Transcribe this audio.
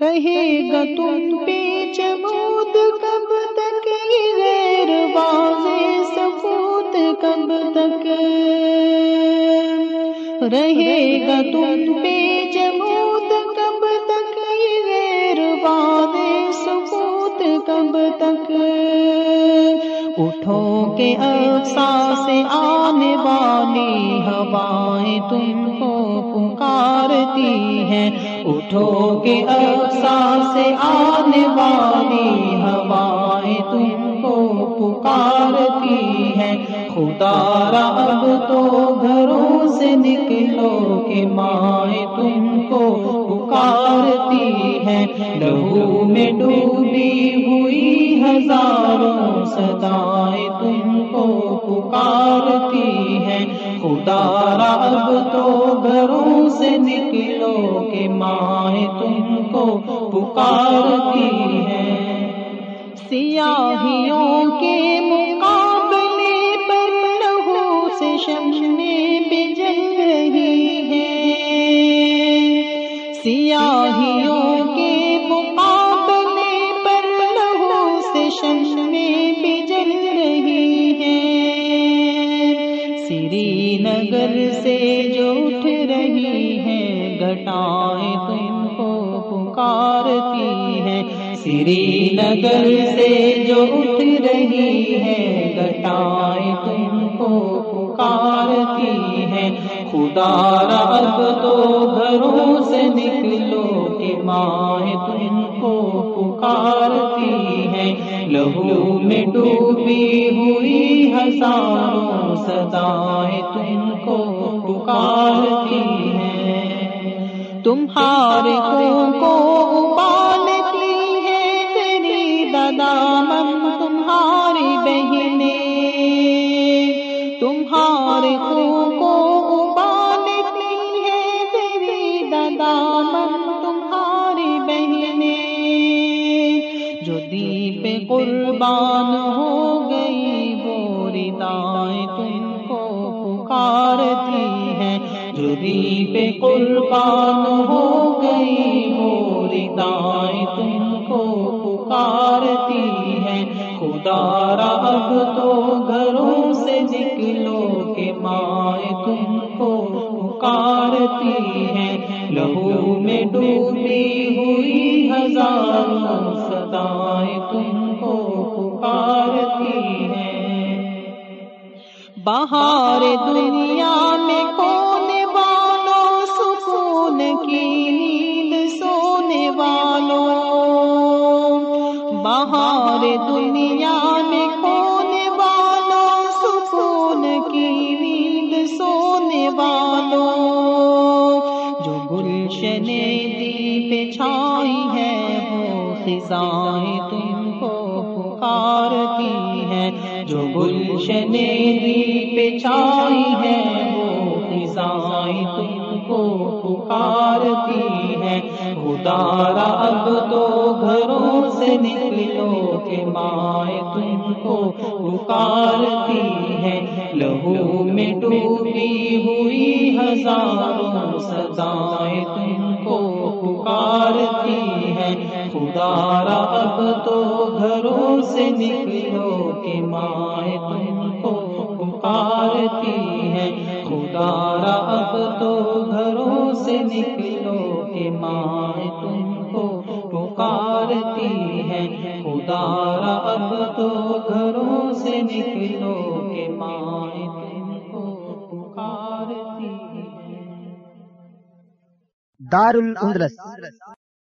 رہے گا تم پہ چمود کب تک یہ غیر واضح سفوت کب تک؟ رہے گا تم پہ چمود کب تک یہ غیر واضح سفوت کب تک؟ اٹھو کے اقسا سے آنے والی ہوائیں تم کو پکارتی ہیں۔ اٹھو کے اقسا سے آنے والی ہوائیں تم کو پکارتی ہیں۔ خدا را، اب تو گھروں سے نکلو کہ مائیں تم کو پکارتی ہیں۔ لہو میں ڈوبی ہوئی ہزاروں سدائیں تم کو پکارتی ہیں خدا را اب تو گھروں سے نکلو کہ مائیں تم کو پکارتی ہیں۔ سیاہیوں کے مقابلے پر لہو سے شمشمیں بجل رہی ہے سیاہیوں کے مقابلے پر لہو سے شمشمیں نگر سے جو اٹھ رہی ہے، گھٹائیں تم کو پکارتی ہیں۔ سری نگر سے جو اٹھ رہی ہے گٹائیں تم کو پکارتی ہیں۔ خدا را اب تو گھروں سے نکلو کہ مائیں تم کو پکارتی ہیں۔ لہو میں ڈوبی ہزاروں تم کو پکارتی ہیں۔ تمہارے کو ابالتی ہے تیری دامن تمہاری بہنیں۔ تمہارے کو ابالتی ہے تیری دامن تمہاری بہنیں۔ جو دیپ قربان ہو گئی پکارتی ہیں۔ جو دیپ قربان ہو گئی وہ ردائیں تم کو پکارتی ہیں۔ خدا را اب تو گھروں سے نکلو کہ مائیں تم کو پکارتی ہیں۔ لہو میں ڈوبی ہوئی ہزاروں بہار دنیا میں کونے والوں سکون کی نیند سونے والوں بہار دنیا میں کونے والوں سکون کی نیند سونے والوں جو گلشن دی پہ چھائی ہے وہ خزائیں تم کو پکارتی ہیں۔ جو گلشن پہ چھائی ہے وہ خزائیں تم کو پکارتی ہیں۔ خدارا اب تو گھروں سے نکلو کہ مائیں تم کو پکارتی ہیں۔ لہو میں ڈوبی ہوئی ہزاروں سدائیں تم کو پکارتی ہیں۔ خدا را اب تو گھروں سے نکلو کہ مائیں تم کو پکارتی ہیں خدا را اب تو گھروں سے نکلو کہ مائیں تم کو پکارتی ہیں خدا را اب تو گھروں سے نکلو کہ مائیں تم کو پکارتی دار الاندلس